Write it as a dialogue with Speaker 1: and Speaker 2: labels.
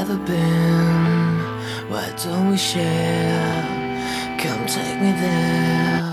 Speaker 1: ever been. Why don't we share? Come take me there.